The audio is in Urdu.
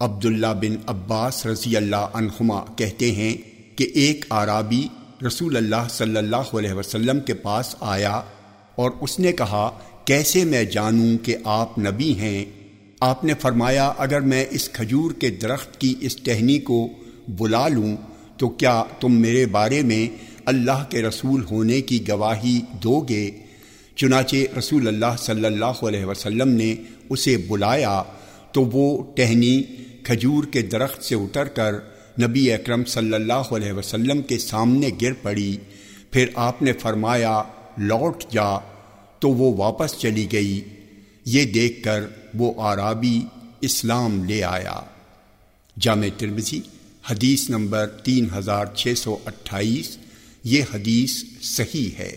عبداللہ بن عباس رضی اللہ عنہما کہتے ہیں کہ ایک عرابی رسول اللہ صلی اللہ علیہ وسلم کے پاس آیا اور اس نے کہا، کیسے میں جانوں کہ آپ نبی ہیں؟ آپ نے فرمایا، اگر میں اس کھجور کے درخت کی اس ٹہنی کو بلا لوں، تو کیا تم میرے بارے میں اللہ کے رسول ہونے کی گواہی دو گے؟ چنانچہ رسول اللہ صلی اللہ علیہ وسلم نے اسے بلایا تو وہ ٹہنی کھجور کے درخت سے اتر کر نبی اکرم صلی اللہ علیہ وسلم کے سامنے گر پڑی۔ پھر آپ نے فرمایا، لوٹ جا۔ تو وہ واپس چلی گئی۔ یہ دیکھ کر وہ آرابی اسلام لے آیا۔ جامع ترمزی حدیث نمبر تین ہزار چھ سو اٹھائیس۔ یہ حدیث صحیح ہے۔